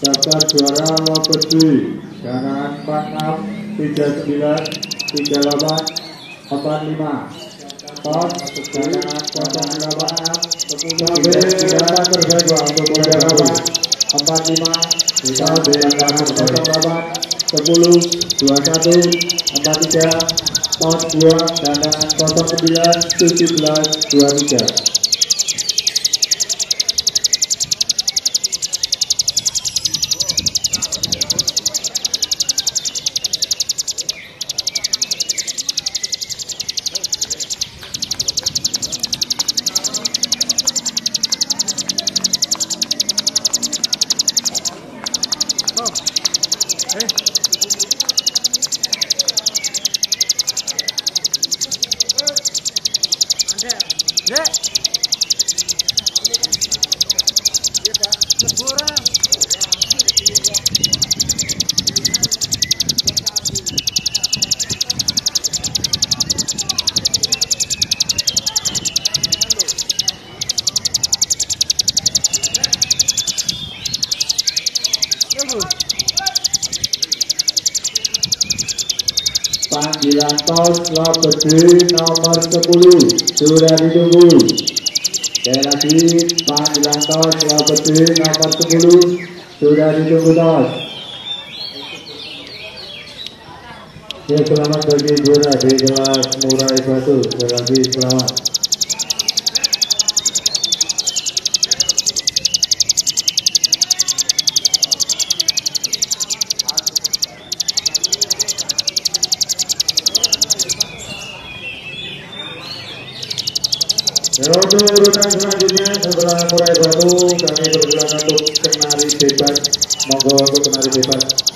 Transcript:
daftar juara 2 dengan 46 39 38 45 Tot dengan 086 sampai data terbaik untuk perjalanan 45 kita dengan 08 10 21 43 Tot 2 dan dengan 09 17 23 Panggilan tos Lobedi nomor 10 sudah ditunggu. Sekali lagi panggilan tos Lobedi nomor 10 sudah ditunggu tos. Ya selamat bagi juara di kelas Murai Batu. Sekali lagi selamat. Untuk urutan selanjutnya setelah murai batu kami persilakan untuk kenari bebas. Monggo untuk kenari bebas.